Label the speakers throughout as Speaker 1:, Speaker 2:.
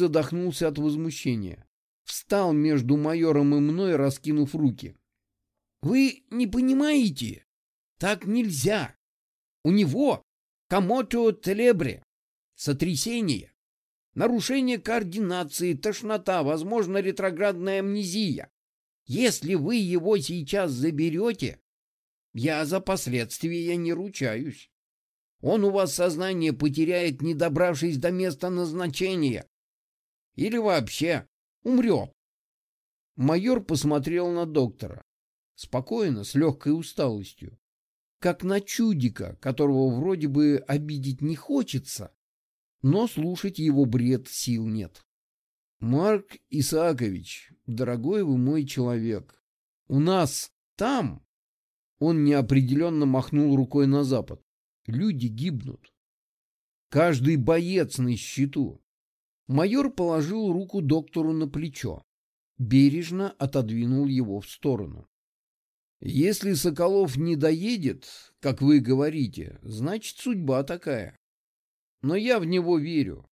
Speaker 1: задохнулся от возмущения. Встал между майором и мной, раскинув руки. «Вы не понимаете? Так нельзя. У него комото телебре, сотрясение, нарушение координации, тошнота, возможно, ретроградная амнезия. Если вы его сейчас заберете, я за последствия не ручаюсь. Он у вас сознание потеряет, не добравшись до места назначения. Или вообще умрет. Майор посмотрел на доктора. Спокойно, с легкой усталостью. Как на чудика, которого вроде бы обидеть не хочется, но слушать его бред сил нет. Марк Исаакович, дорогой вы мой человек, у нас там, он неопределенно махнул рукой на запад, люди гибнут. Каждый боец на счету. Майор положил руку доктору на плечо, бережно отодвинул его в сторону. Если Соколов не доедет, как вы говорите, значит судьба такая. Но я в него верю.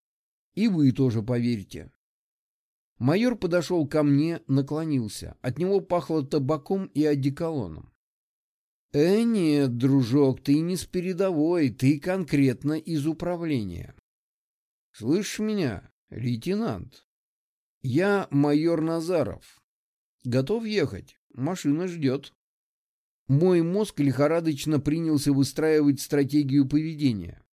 Speaker 1: И вы тоже поверьте. Майор подошел ко мне, наклонился. От него пахло табаком и одеколоном. «Э, нет, дружок, ты не с передовой, ты конкретно из управления. Слышишь меня, лейтенант? Я майор Назаров. Готов ехать? Машина ждет». Мой мозг лихорадочно принялся выстраивать стратегию поведения.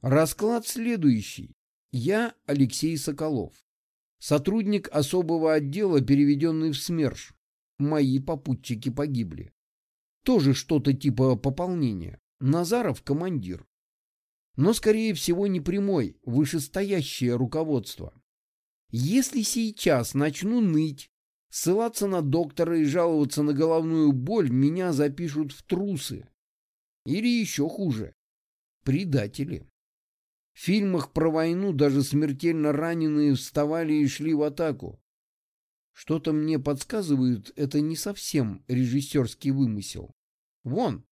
Speaker 1: Расклад следующий. Я Алексей Соколов. Сотрудник особого отдела, переведенный в СМЕРШ. Мои попутчики погибли. Тоже что-то типа пополнения. Назаров — командир. Но, скорее всего, не прямой, вышестоящее руководство. Если сейчас начну ныть, ссылаться на доктора и жаловаться на головную боль, меня запишут в трусы. Или еще хуже — предатели. В фильмах про войну даже смертельно раненые вставали и шли в атаку. Что-то мне подсказывает, это не совсем режиссерский вымысел. Вон,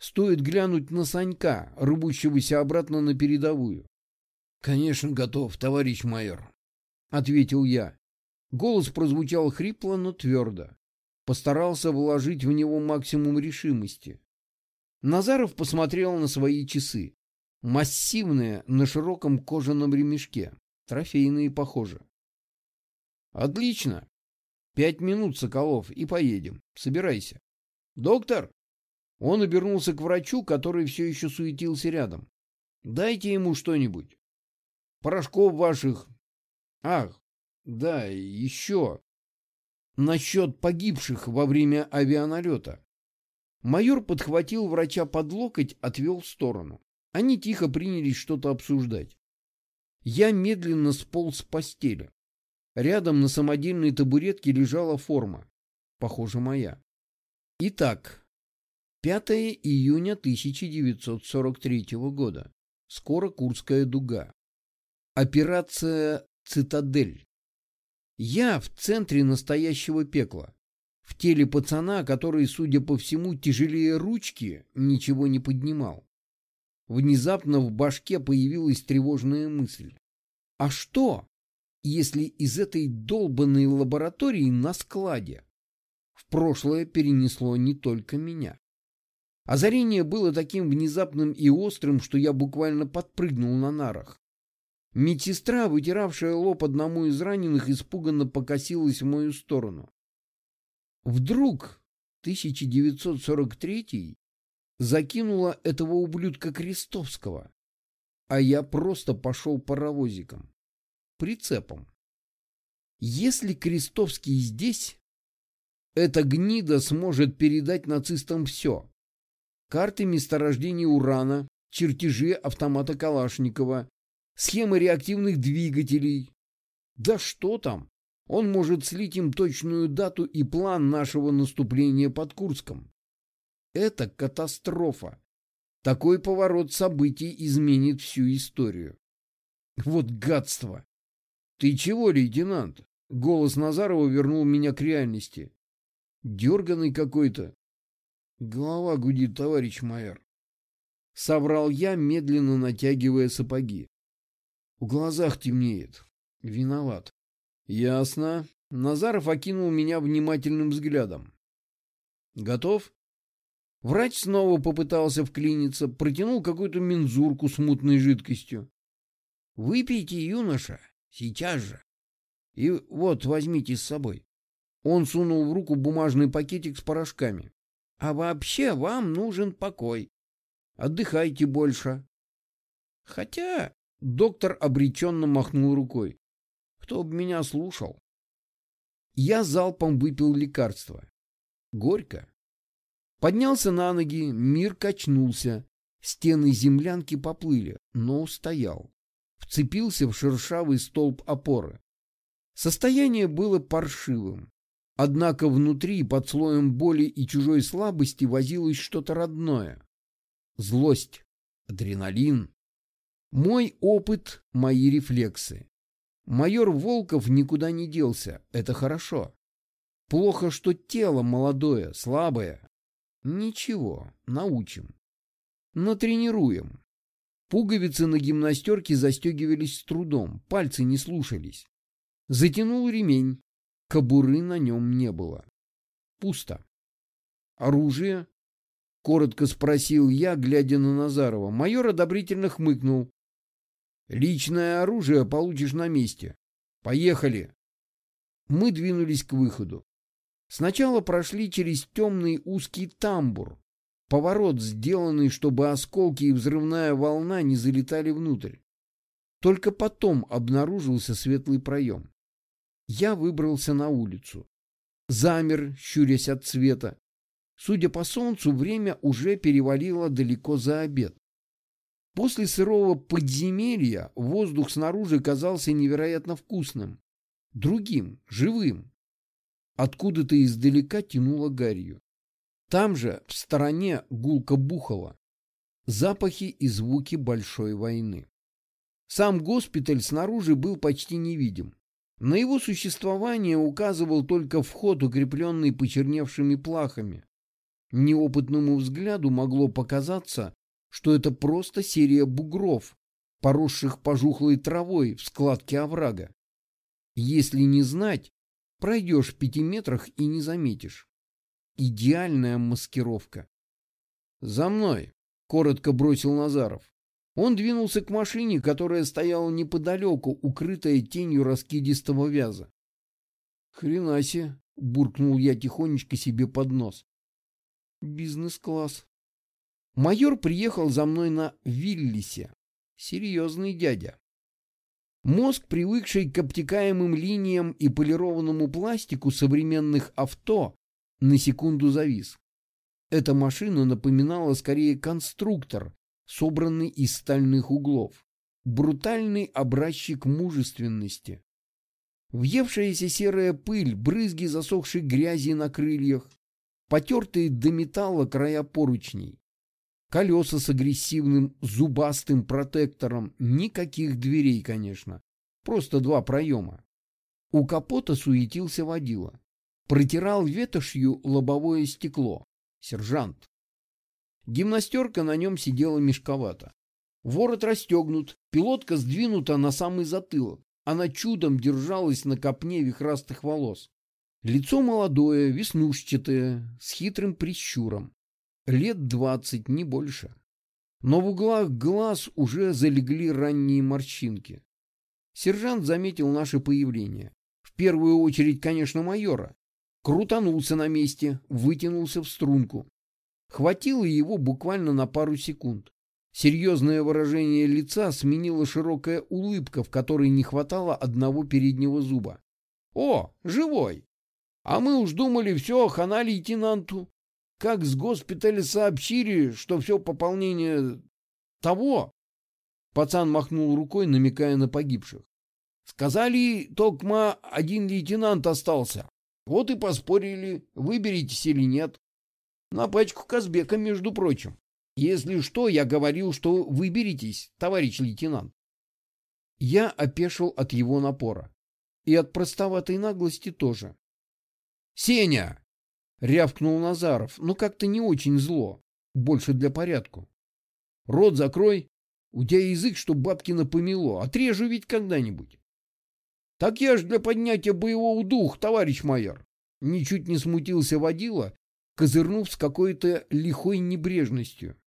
Speaker 1: стоит глянуть на Санька, рвущегося обратно на передовую. — Конечно, готов, товарищ майор, — ответил я. Голос прозвучал хрипло, но твердо. Постарался вложить в него максимум решимости. Назаров посмотрел на свои часы. Массивные, на широком кожаном ремешке. Трофейные, похоже. Отлично. Пять минут, Соколов, и поедем. Собирайся. Доктор? Он обернулся к врачу, который все еще суетился рядом. Дайте ему что-нибудь. Порошков ваших. Ах, да, еще. Насчет погибших во время авианалета. Майор подхватил врача под локоть, отвел в сторону. Они тихо принялись что-то обсуждать. Я медленно сполз с постели. Рядом на самодельной табуретке лежала форма. Похоже, моя. Итак, 5 июня 1943 года. Скоро Курская дуга. Операция «Цитадель». Я в центре настоящего пекла. В теле пацана, который, судя по всему, тяжелее ручки, ничего не поднимал. Внезапно в башке появилась тревожная мысль. А что, если из этой долбанной лаборатории на складе в прошлое перенесло не только меня? Озарение было таким внезапным и острым, что я буквально подпрыгнул на нарах. Медсестра, вытиравшая лоб одному из раненых, испуганно покосилась в мою сторону. Вдруг 1943 закинула этого ублюдка Крестовского, а я просто пошел паровозиком, прицепом. Если Крестовский здесь, эта гнида сможет передать нацистам все. Карты месторождений урана, чертежи автомата Калашникова, схемы реактивных двигателей. Да что там, он может слить им точную дату и план нашего наступления под Курском. Это катастрофа. Такой поворот событий изменит всю историю. Вот гадство. Ты чего, лейтенант? Голос Назарова вернул меня к реальности. Дерганный какой-то. Голова гудит, товарищ майор. Соврал я, медленно натягивая сапоги. В глазах темнеет. Виноват. Ясно. Назаров окинул меня внимательным взглядом. Готов? Врач снова попытался вклиниться, протянул какую-то мензурку с мутной жидкостью. Выпейте, юноша, сейчас же. И вот, возьмите с собой. Он сунул в руку бумажный пакетик с порошками. А вообще вам нужен покой. Отдыхайте больше. Хотя доктор обреченно махнул рукой. Кто бы меня слушал? Я залпом выпил лекарство. Горько. Поднялся на ноги, мир качнулся. Стены землянки поплыли, но устоял. Вцепился в шершавый столб опоры. Состояние было паршивым. Однако внутри, под слоем боли и чужой слабости, возилось что-то родное. Злость, адреналин. Мой опыт, мои рефлексы. Майор Волков никуда не делся, это хорошо. Плохо, что тело молодое, слабое. Ничего, научим. Натренируем. Пуговицы на гимнастерке застегивались с трудом, пальцы не слушались. Затянул ремень. Кобуры на нем не было. Пусто. Оружие? Коротко спросил я, глядя на Назарова. Майор одобрительно хмыкнул. Личное оружие получишь на месте. Поехали. Мы двинулись к выходу. Сначала прошли через темный узкий тамбур. Поворот, сделанный, чтобы осколки и взрывная волна не залетали внутрь. Только потом обнаружился светлый проем. Я выбрался на улицу. Замер, щурясь от света. Судя по солнцу, время уже перевалило далеко за обед. После сырого подземелья воздух снаружи казался невероятно вкусным. Другим, живым. Откуда-то издалека тянуло гарью. Там же, в стороне, гулко бухало. Запахи и звуки большой войны. Сам госпиталь снаружи был почти невидим. На его существование указывал только вход, укрепленный почерневшими плахами. Неопытному взгляду могло показаться, что это просто серия бугров, поросших пожухлой травой в складке оврага. Если не знать, пройдешь в пяти метрах и не заметишь. Идеальная маскировка. «За мной!» — коротко бросил Назаров. Он двинулся к машине, которая стояла неподалеку, укрытая тенью раскидистого вяза. «Хренасе!» — буркнул я тихонечко себе под нос. «Бизнес-класс». Майор приехал за мной на Виллисе. Серьезный дядя. Мозг, привыкший к обтекаемым линиям и полированному пластику современных авто, на секунду завис. Эта машина напоминала скорее конструктор, собранный из стальных углов. Брутальный образчик мужественности. Въевшаяся серая пыль, брызги засохшей грязи на крыльях, потертые до металла края поручней, колеса с агрессивным зубастым протектором, никаких дверей, конечно, просто два проема. У капота суетился водила. Протирал ветошью лобовое стекло. Сержант. Гимнастерка на нем сидела мешковато. Ворот расстегнут, пилотка сдвинута на самый затылок. Она чудом держалась на копне вихрастых волос. Лицо молодое, веснушчатое, с хитрым прищуром. Лет двадцать, не больше. Но в углах глаз уже залегли ранние морщинки. Сержант заметил наше появление. В первую очередь, конечно, майора. Крутанулся на месте, вытянулся в струнку. Хватило его буквально на пару секунд. Серьезное выражение лица сменила широкая улыбка, в которой не хватало одного переднего зуба. «О, живой! А мы уж думали, все, хана лейтенанту. Как с госпиталя сообщили, что все пополнение того?» Пацан махнул рукой, намекая на погибших. «Сказали, Токма, один лейтенант остался. Вот и поспорили, выберетесь или нет. На пачку Казбека, между прочим. Если что, я говорил, что выберитесь, товарищ лейтенант. Я опешил от его напора. И от простоватой наглости тоже. «Сеня!» — рявкнул Назаров, но как-то не очень зло. Больше для порядку. «Рот закрой. У тебя язык, что бабки напомело. Отрежу ведь когда-нибудь». Так я ж для поднятия боевого духа, товарищ майор. Ничуть не смутился водила, козырнув с какой-то лихой небрежностью.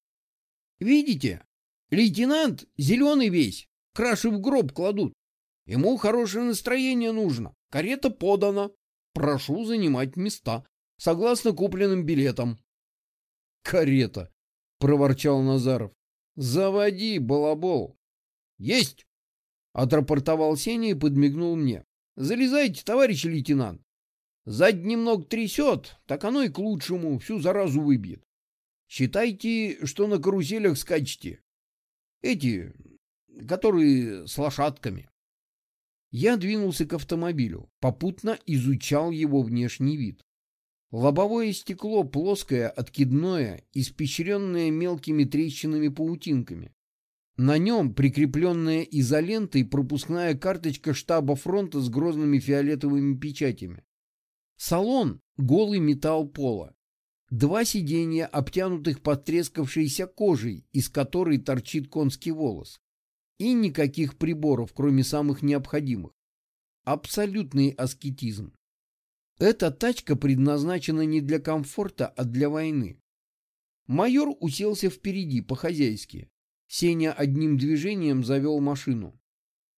Speaker 1: Видите, лейтенант зеленый весь, краши в гроб кладут. Ему хорошее настроение нужно. Карета подана. Прошу занимать места, согласно купленным билетам. Карета, проворчал Назаров. Заводи, балабол. Есть! Отрапортовал Сеня и подмигнул мне. Залезайте, товарищ лейтенант. Задний немного трясет, так оно и к лучшему, всю заразу выбьет. Считайте, что на каруселях скачете. Эти, которые с лошадками. Я двинулся к автомобилю, попутно изучал его внешний вид. Лобовое стекло плоское, откидное, испещренное мелкими трещинами-паутинками. На нем прикрепленная изолентой пропускная карточка штаба фронта с грозными фиолетовыми печатями. Салон — голый металл пола. Два сиденья, обтянутых потрескавшейся кожей, из которой торчит конский волос. И никаких приборов, кроме самых необходимых. Абсолютный аскетизм. Эта тачка предназначена не для комфорта, а для войны. Майор уселся впереди, по-хозяйски. Сеня одним движением завел машину.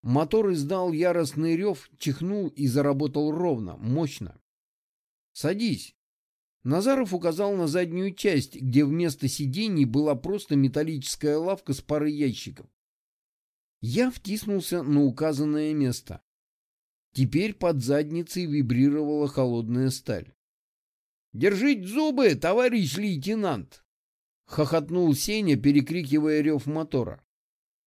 Speaker 1: Мотор издал яростный рев, чихнул и заработал ровно, мощно. «Садись». Назаров указал на заднюю часть, где вместо сидений была просто металлическая лавка с парой ящиков. Я втиснулся на указанное место. Теперь под задницей вибрировала холодная сталь. «Держите зубы, товарищ лейтенант!» — хохотнул Сеня, перекрикивая рев мотора.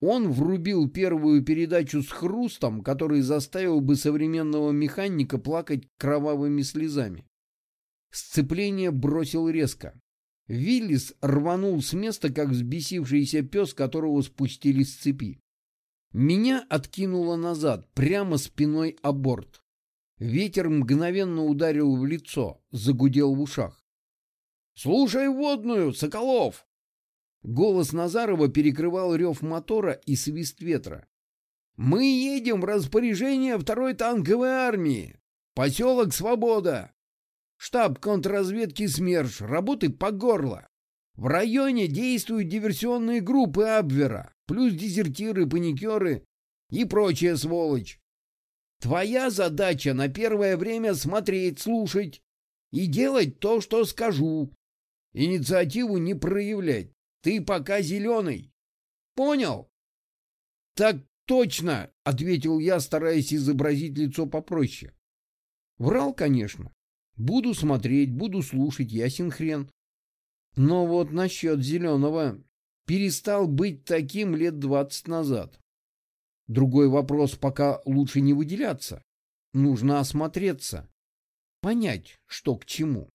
Speaker 1: Он врубил первую передачу с хрустом, который заставил бы современного механика плакать кровавыми слезами. Сцепление бросил резко. Виллис рванул с места, как взбесившийся пес, которого спустили с цепи. Меня откинуло назад, прямо спиной о борт. Ветер мгновенно ударил в лицо, загудел в ушах. «Слушай водную, Соколов!» Голос Назарова перекрывал рев мотора и свист ветра. «Мы едем в распоряжение второй танковой армии. Поселок Свобода. Штаб контрразведки СМЕРШ. Работы по горло. В районе действуют диверсионные группы Абвера, плюс дезертиры, паникеры и прочая сволочь. Твоя задача на первое время смотреть, слушать и делать то, что скажу. Инициативу не проявлять. Ты пока зеленый. Понял? Так точно, ответил я, стараясь изобразить лицо попроще. Врал, конечно. Буду смотреть, буду слушать, ясен хрен. Но вот насчет зеленого перестал быть таким лет двадцать назад. Другой вопрос, пока лучше не выделяться. Нужно осмотреться, понять, что к чему.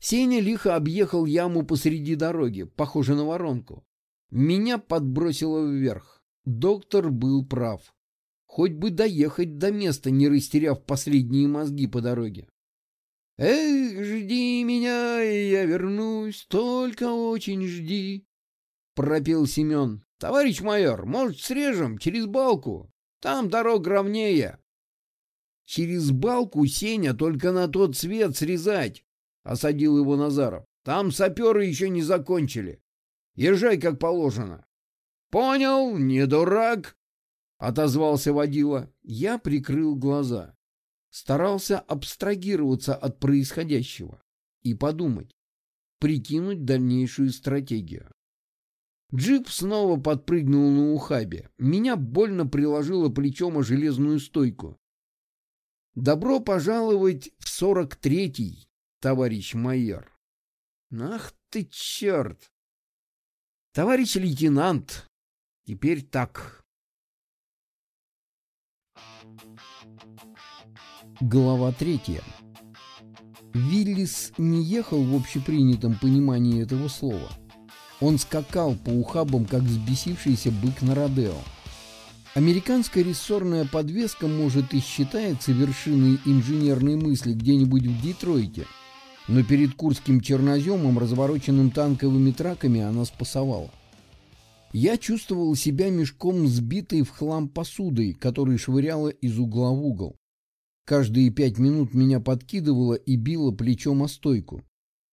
Speaker 1: Сеня лихо объехал яму посреди дороги, похоже на воронку. Меня подбросило вверх. Доктор был прав. Хоть бы доехать до места, не растеряв последние мозги по дороге. «Эх, жди меня, и я вернусь, только очень жди», — пропел Семен. «Товарищ майор, может, срежем через балку? Там дорога ровнее». «Через балку, Сеня, только на тот свет срезать», — осадил его Назаров. «Там саперы еще не закончили. Езжай, как положено». «Понял, не дурак», — отозвался водила. Я прикрыл глаза старался абстрагироваться от происходящего и подумать, прикинуть дальнейшую стратегию. Джип снова подпрыгнул на ухабе. Меня больно приложило плечом о железную стойку. «Добро пожаловать в сорок третий, товарищ майор!» «Ах ты черт!» «Товарищ лейтенант, теперь так, Глава третья. Виллис не ехал в общепринятом понимании этого слова. Он скакал по ухабам, как взбесившийся бык на Родео. Американская рессорная подвеска, может, и считается вершиной инженерной мысли где-нибудь в Детройте, но перед Курским черноземом, развороченным танковыми траками, она спасовала. Я чувствовал себя мешком сбитой в хлам посудой, который швыряла из угла в угол. Каждые пять минут меня подкидывало и било плечом о стойку.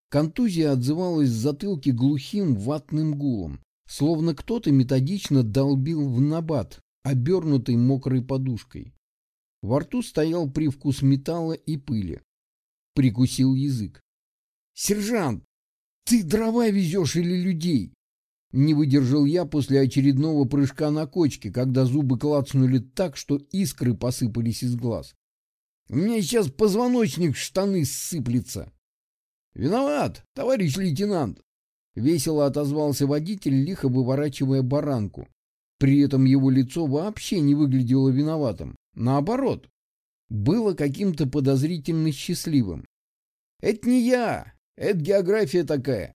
Speaker 1: Контузия отзывалась в затылке глухим ватным гулом, словно кто-то методично долбил в набат, обернутый мокрой подушкой. Во рту стоял привкус металла и пыли. Прикусил язык. «Сержант, ты дрова везешь или людей?» Не выдержал я после очередного прыжка на кочке, когда зубы клацнули так, что искры посыпались из глаз. «У меня сейчас позвоночник в штаны сыплется». «Виноват, товарищ лейтенант!» Весело отозвался водитель, лихо выворачивая баранку. При этом его лицо вообще не выглядело виноватым. Наоборот, было каким-то подозрительно счастливым. «Это не я, это география такая.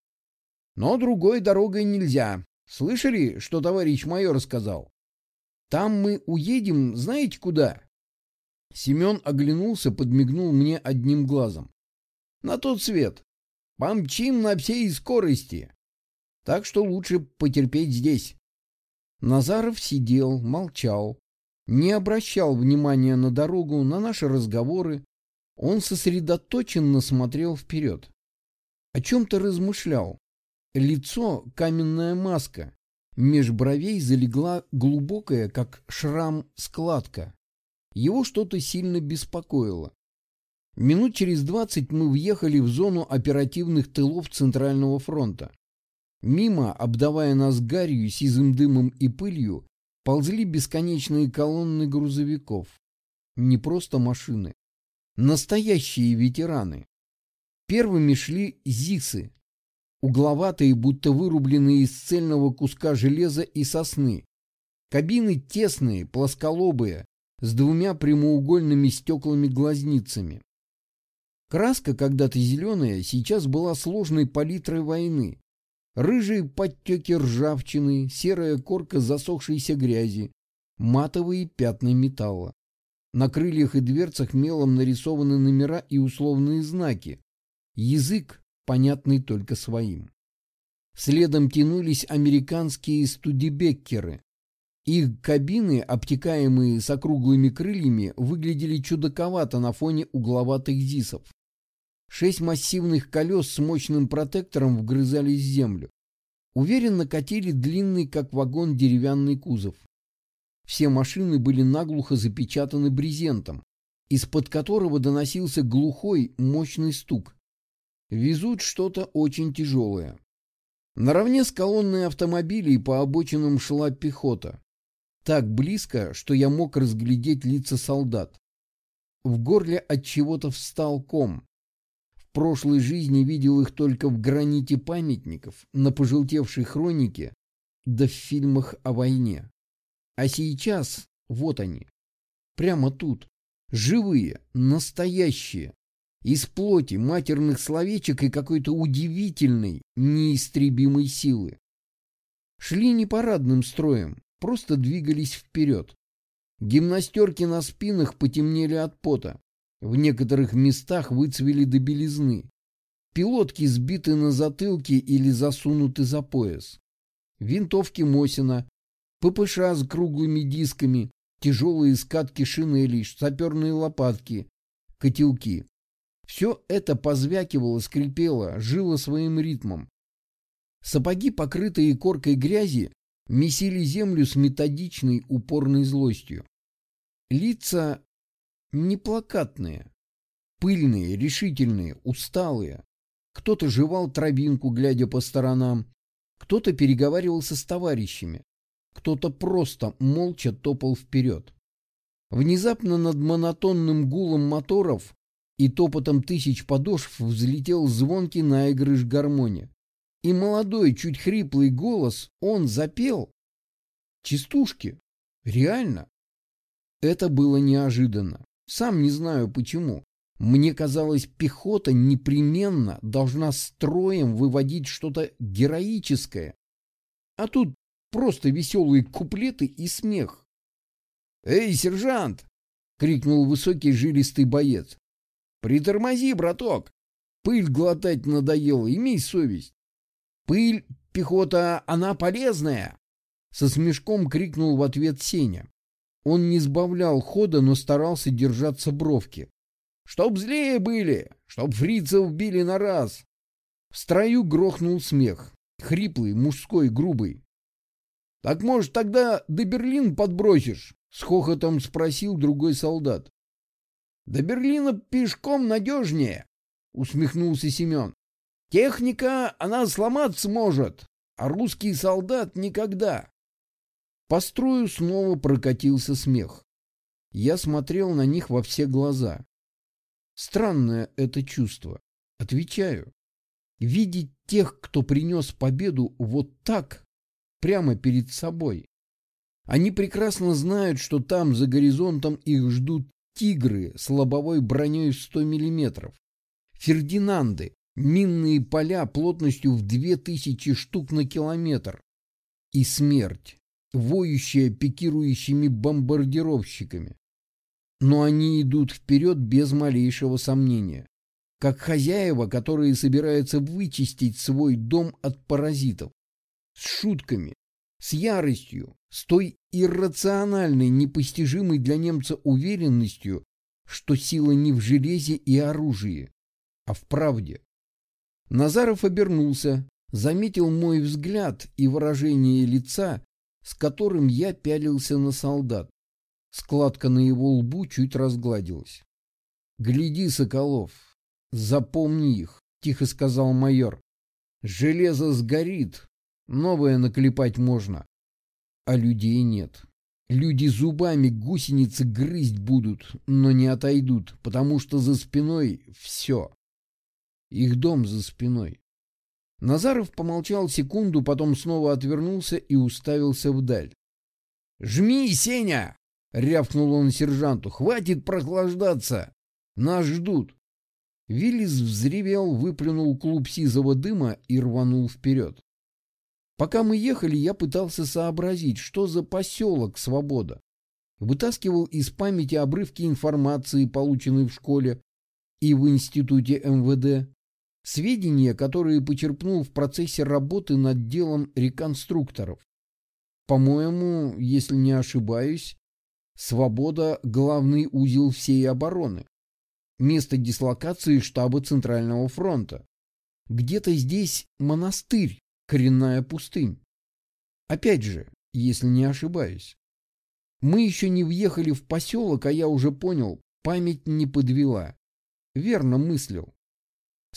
Speaker 1: Но другой дорогой нельзя. Слышали, что товарищ майор сказал? Там мы уедем, знаете куда?» Семен оглянулся, подмигнул мне одним глазом. «На тот свет. Помчим на всей скорости. Так что лучше потерпеть здесь». Назаров сидел, молчал, не обращал внимания на дорогу, на наши разговоры. Он сосредоточенно смотрел вперед. О чем-то размышлял. Лицо — каменная маска. Меж бровей залегла глубокая, как шрам, складка. Его что-то сильно беспокоило. Минут через двадцать мы въехали в зону оперативных тылов Центрального фронта. Мимо, обдавая нас гарью, сизым дымом и пылью, ползли бесконечные колонны грузовиков. Не просто машины. Настоящие ветераны. Первыми шли ЗИСы. Угловатые, будто вырубленные из цельного куска железа и сосны. Кабины тесные, плосколобые, с двумя прямоугольными стеклами-глазницами. Краска, когда-то зеленая, сейчас была сложной палитрой войны. Рыжие подтеки ржавчины, серая корка засохшейся грязи, матовые пятна металла. На крыльях и дверцах мелом нарисованы номера и условные знаки. Язык, понятный только своим. Следом тянулись американские студибеккеры. Их кабины, обтекаемые с округлыми крыльями, выглядели чудаковато на фоне угловатых зисов. Шесть массивных колес с мощным протектором вгрызались в землю. Уверенно катили длинный, как вагон, деревянный кузов. Все машины были наглухо запечатаны брезентом, из-под которого доносился глухой, мощный стук. Везут что-то очень тяжелое. Наравне с колонной автомобилей по обочинам шла пехота. Так близко, что я мог разглядеть лица солдат. В горле от чего-то встал ком прошлой жизни видел их только в граните памятников, на пожелтевшей хронике, да в фильмах о войне. А сейчас вот они, прямо тут, живые, настоящие, из плоти, матерных словечек и какой-то удивительной, неистребимой силы. Шли не парадным строем, просто двигались вперед. Гимнастерки на спинах потемнели от пота. В некоторых местах выцвели до белизны. Пилотки сбиты на затылке или засунуты за пояс. Винтовки Мосина, ППШ с круглыми дисками, тяжелые скатки шинелей, саперные лопатки, котелки. Все это позвякивало, скрипело, жило своим ритмом. Сапоги, покрытые коркой грязи, месили землю с методичной упорной злостью. Лица неплакатные, пыльные, решительные, усталые. Кто-то жевал травинку, глядя по сторонам, кто-то переговаривался с товарищами, кто-то просто молча топал вперед. Внезапно над монотонным гулом моторов и топотом тысяч подошв взлетел звонкий наигрыш гармония. И молодой, чуть хриплый голос он запел. Частушки. Реально. Это было неожиданно. Сам не знаю почему. Мне казалось, пехота непременно должна строем выводить что-то героическое. А тут просто веселые куплеты и смех. «Эй, сержант!» — крикнул высокий жилистый боец. «Притормози, браток! Пыль глотать надоело, имей совесть. Пыль, пехота, она полезная. Со смешком крикнул в ответ Сеня. Он не сбавлял хода, но старался держаться бровки. «Чтоб злее были! Чтоб фрицев били на раз!» В строю грохнул смех. Хриплый, мужской, грубый. «Так, может, тогда до Берлин подбросишь?» — с хохотом спросил другой солдат. «До Берлина пешком надежнее!» — усмехнулся Семен. «Техника, она сломаться может, а русский солдат никогда!» По строю снова прокатился смех. Я смотрел на них во все глаза. Странное это чувство. Отвечаю. Видеть тех, кто принес победу вот так, прямо перед собой. Они прекрасно знают, что там, за горизонтом, их ждут тигры с лобовой броней в 100 миллиметров, фердинанды, минные поля плотностью в 2000 штук на километр и смерть, воющая пикирующими бомбардировщиками. Но они идут вперед без малейшего сомнения как хозяева, которые собираются вычистить свой дом от паразитов. С шутками, с яростью, с той иррациональной, непостижимой для немца уверенностью, что сила не в железе и оружии, а в правде. Назаров обернулся, заметил мой взгляд и выражение лица, с которым я пялился на солдат. Складка на его лбу чуть разгладилась. «Гляди, Соколов, Запомни их, тихо сказал майор. Железо сгорит, новое наклепать можно, а людей нет. Люди зубами гусеницы грызть будут, но не отойдут, потому что за спиной все. Их дом за спиной. Назаров помолчал секунду, потом снова отвернулся и уставился вдаль. «Жми, Сеня!» — рявкнул он сержанту. «Хватит прохлаждаться! Нас ждут!» Виллис взревел, выплюнул клуб сизого дыма и рванул вперед. Пока мы ехали, я пытался сообразить, что за поселок Свобода. Вытаскивал из памяти обрывки информации, полученной в школе и в институте МВД, сведения, которые почерпнул в процессе работы над делом реконструкторов. По-моему, если не ошибаюсь, Свобода — главный узел всей обороны место дислокации штаба Центрального фронта. Где-то здесь монастырь, коренная пустынь. Опять же, если не ошибаюсь. Мы еще не въехали в поселок, а я уже понял, память не подвела. Верно мыслил.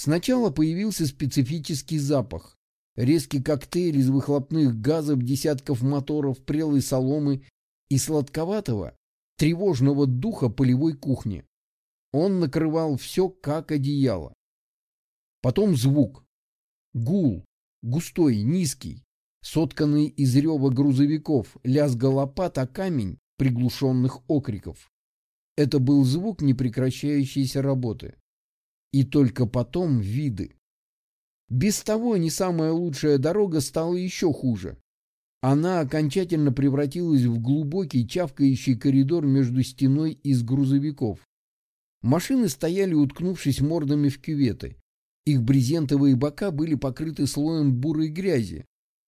Speaker 1: Сначала появился специфический запах. Резкий коктейль из выхлопных газов, десятков моторов, прелой соломы и сладковатого, тревожного духа полевой кухни. Он накрывал все, как одеяло. Потом звук. Гул. Густой, низкий, сотканный из рева грузовиков, лязга лопат о камень приглушенных окриков. Это был звук непрекращающейся работы. И только потом виды. Без того не самая лучшая дорога стала еще хуже. Она окончательно превратилась в глубокий чавкающий коридор между стеной из грузовиков, Машины стояли, уткнувшись мордами в кюветы. Их брезентовые бока были покрыты слоем бурой грязи.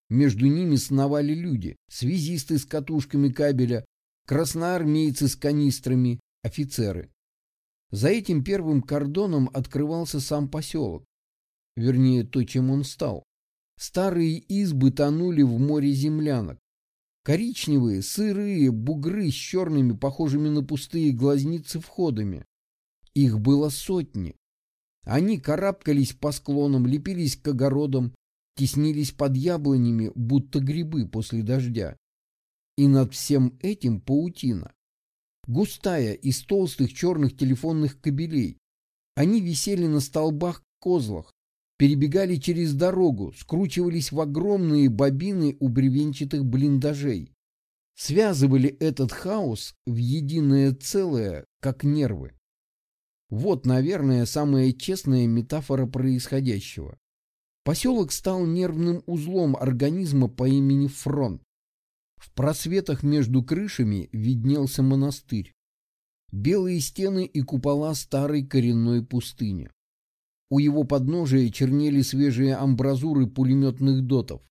Speaker 1: Между ними сновали люди, связисты с катушками кабеля, красноармейцы с канистрами, офицеры. За этим первым кордоном открывался сам поселок. Вернее, то, чем он стал. Старые избы тонули в море землянок. Коричневые, сырые бугры с черными, похожими на пустые глазницы входами. Их было сотни. Они карабкались по склонам, лепились к огородам, теснились под яблонями, будто грибы после дождя. И над всем этим паутина. Густая, из толстых черных телефонных кабелей. Они висели на столбах-козлах, перебегали через дорогу, скручивались в огромные бобины у бревенчатых блиндажей. Связывали этот хаос в единое целое, как нервы. Вот, наверное, самая честная метафора происходящего. Поселок стал нервным узлом организма по имени Фронт. В просветах между крышами виднелся монастырь. Белые стены и купола старой коренной пустыни. У его подножия чернели свежие амбразуры пулеметных дотов.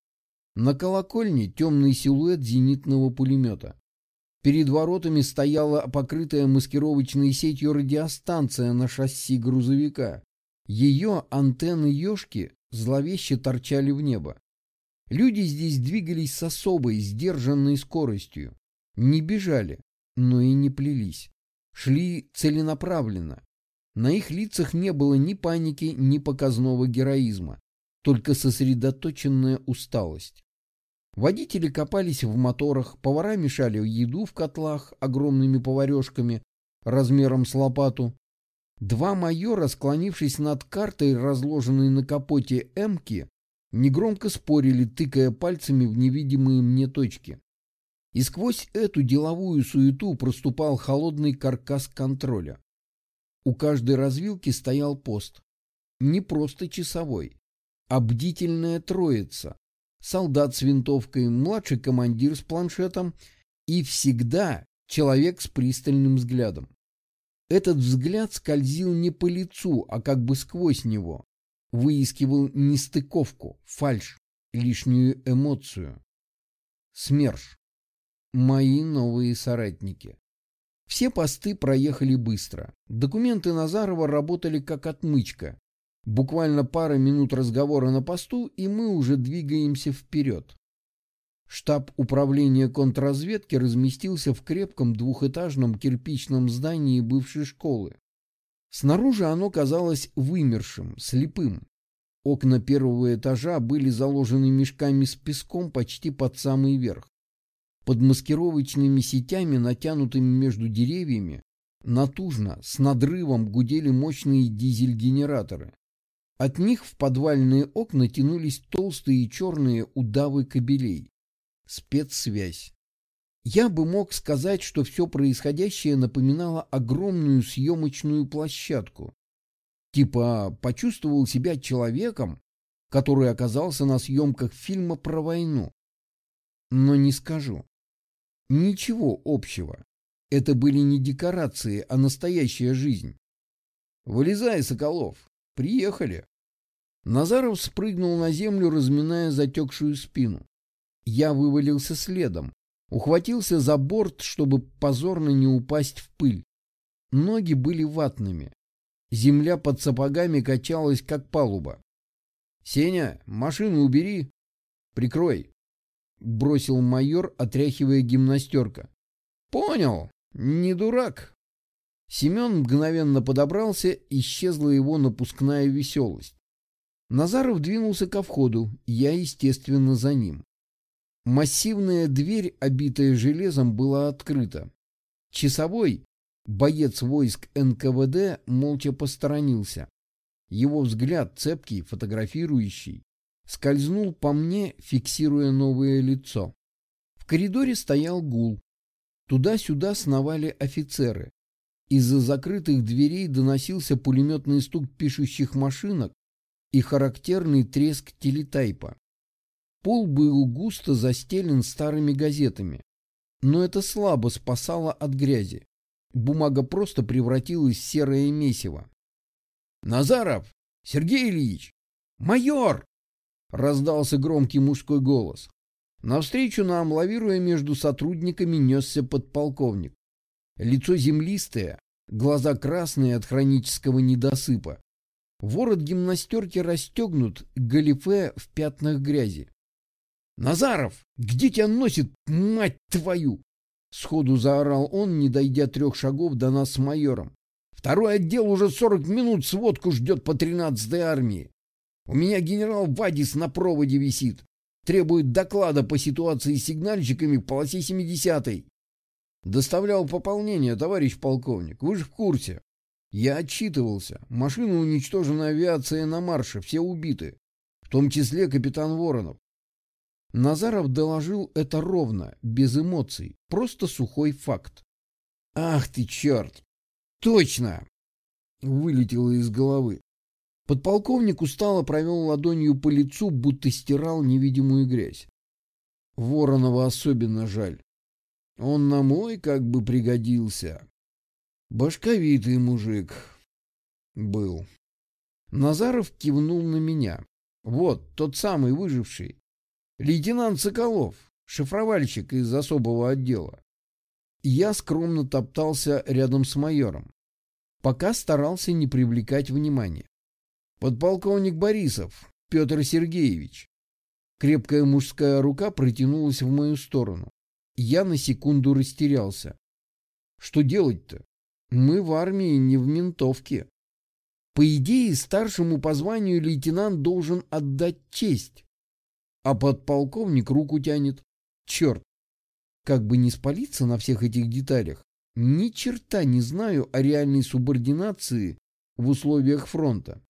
Speaker 1: На колокольне темный силуэт зенитного пулемета. Перед воротами стояла покрытая маскировочной сетью радиостанция на шасси грузовика. Ее антенны-ешки зловеще торчали в небо. Люди здесь двигались с особой, сдержанной скоростью. Не бежали, но и не плелись. Шли целенаправленно. На их лицах не было ни паники, ни показного героизма, только сосредоточенная усталость. Водители копались в моторах, повара мешали еду в котлах огромными поварешками размером с лопату. Два майора, склонившись над картой, разложенной на капоте «Эмки», негромко спорили, тыкая пальцами в невидимые мне точки. И сквозь эту деловую суету проступал холодный каркас контроля. У каждой развилки стоял пост. Не просто часовой, а бдительная троица. Солдат с винтовкой, младший командир с планшетом и всегда человек с пристальным взглядом. Этот взгляд скользил не по лицу, а как бы сквозь него. Выискивал нестыковку, фальшь, лишнюю эмоцию. СМЕРШ. Мои новые соратники. Все посты проехали быстро. Документы Назарова работали как отмычка. Буквально пара минут разговора на посту, и мы уже двигаемся вперед. Штаб управления контрразведки разместился в крепком двухэтажном кирпичном здании бывшей школы. Снаружи оно казалось вымершим, слепым. Окна первого этажа были заложены мешками с песком почти под самый верх. Под маскировочными сетями, натянутыми между деревьями, натужно, с надрывом гудели мощные дизель-генераторы. От них в подвальные окна тянулись толстые черные удавы кабелей. Спецсвязь. Я бы мог сказать, что все происходящее напоминало огромную съемочную площадку. Типа почувствовал себя человеком, который оказался на съемках фильма про войну. Но не скажу. Ничего общего. Это были не декорации, а настоящая жизнь. «Вылезай, Соколов! Приехали!» Назаров спрыгнул на землю, разминая затекшую спину. Я вывалился следом, ухватился за борт, чтобы позорно не упасть в пыль. Ноги были ватными. Земля под сапогами качалась, как палуба. «Сеня, машину убери! Прикрой!» — бросил майор, отряхивая гимнастерка. «Понял, не дурак». Семен мгновенно подобрался, исчезла его напускная веселость. Назаров двинулся ко входу, я, естественно, за ним. Массивная дверь, обитая железом, была открыта. Часовой, боец войск НКВД, молча посторонился. Его взгляд, цепкий, фотографирующий, скользнул по мне, фиксируя новое лицо. В коридоре стоял гул. Туда-сюда сновали офицеры. Из-за закрытых дверей доносился пулеметный стук пишущих машинок и характерный треск телетайпа. Пол был густо застелен старыми газетами, но это слабо спасало от грязи. Бумага просто превратилась в серое месиво. «Назаров! Сергей Ильич! Майор!» Раздался громкий мужской голос. Навстречу нам, лавируя между сотрудниками, несся подполковник. Лицо землистое, глаза красные от хронического недосыпа. Ворот гимнастерки расстегнут, галифе в пятнах грязи. «Назаров, где тебя носит, мать твою?» Сходу заорал он, не дойдя трех шагов до нас с майором. «Второй отдел уже сорок минут сводку ждет по тринадцатой армии. У меня генерал Вадис на проводе висит. Требует доклада по ситуации с сигнальщиками в полосе 70-й. Доставлял пополнение, товарищ полковник. Вы же в курсе. Я отчитывался. Машина уничтожена авиация на марше, все убиты. В том числе капитан Воронов. Назаров доложил это ровно, без эмоций, просто сухой факт. «Ах ты, черт! Точно!» Вылетело из головы. Подполковник устало провел ладонью по лицу, будто стирал невидимую грязь. Воронова особенно жаль. Он на мой как бы пригодился. Башковитый мужик был. Назаров кивнул на меня. Вот, тот самый выживший. Лейтенант Соколов, шифровальщик из особого отдела. Я скромно топтался рядом с майором, пока старался не привлекать внимания. Подполковник Борисов, Петр Сергеевич. Крепкая мужская рука протянулась в мою сторону. Я на секунду растерялся. Что делать-то? Мы в армии, не в ментовке. По идее, старшему по званию лейтенант должен отдать честь. А подполковник руку тянет. Черт! Как бы не спалиться на всех этих деталях, ни черта не знаю о реальной субординации в условиях фронта.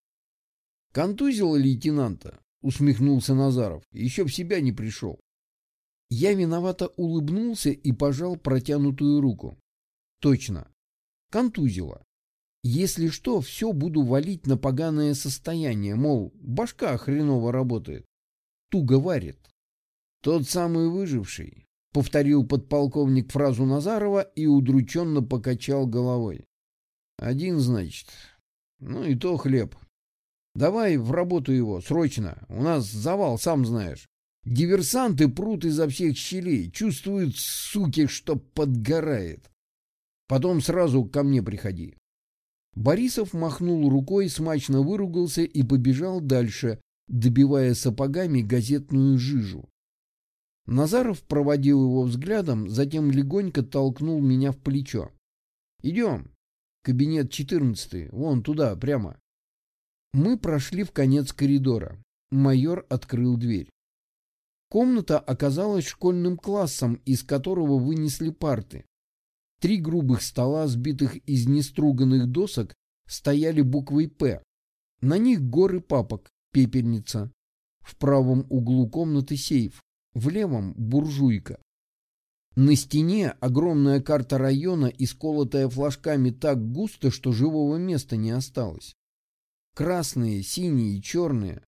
Speaker 1: Контузило лейтенанта, усмехнулся Назаров, еще в себя не пришел. Я виновато улыбнулся и пожал протянутую руку. Точно. Контузило. Если что, все буду валить на поганое состояние, мол, башка хреново работает. Туго варит. Тот самый выживший, повторил подполковник фразу Назарова и удрученно покачал головой. Один, значит. Ну и то хлеб. Давай в работу его, срочно. У нас завал, сам знаешь. Диверсанты прут изо всех щелей, чувствуют, суки, что подгорает. Потом сразу ко мне приходи. Борисов махнул рукой, смачно выругался и побежал дальше, добивая сапогами газетную жижу. Назаров проводил его взглядом, затем легонько толкнул меня в плечо. «Идем. Кабинет четырнадцатый. Вон туда, прямо». Мы прошли в конец коридора. Майор открыл дверь. Комната оказалась школьным классом, из которого вынесли парты. Три грубых стола, сбитых из неструганных досок, стояли буквой «П». На них горы папок, пепельница. В правом углу комнаты сейф, в левом — буржуйка. На стене огромная карта района, исколотая флажками так густо, что живого места не осталось. Красные, синие, черные.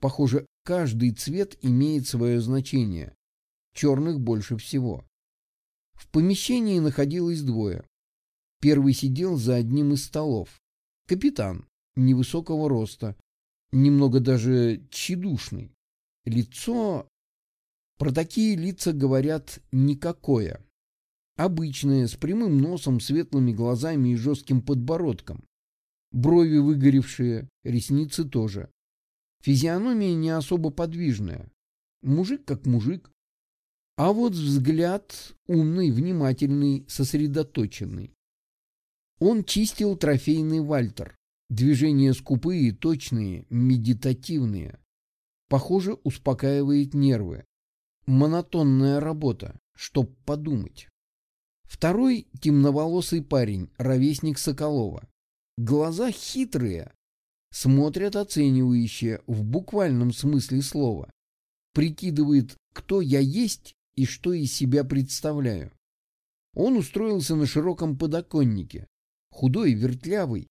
Speaker 1: Похоже, каждый цвет имеет свое значение. Черных больше всего. В помещении находилось двое. Первый сидел за одним из столов. Капитан, невысокого роста, немного даже тщедушный. Лицо... Про такие лица говорят «никакое». Обычное, с прямым носом, светлыми глазами и жестким подбородком. Брови выгоревшие, ресницы тоже. Физиономия не особо подвижная. Мужик как мужик. А вот взгляд умный, внимательный, сосредоточенный. Он чистил трофейный вальтер. Движения скупые, точные, медитативные. Похоже, успокаивает нервы. Монотонная работа, чтоб подумать. Второй темноволосый парень, ровесник Соколова. Глаза хитрые, смотрят оценивающе в буквальном смысле слова. Прикидывает, кто я есть и что из себя представляю. Он устроился на широком подоконнике, худой, вертлявый,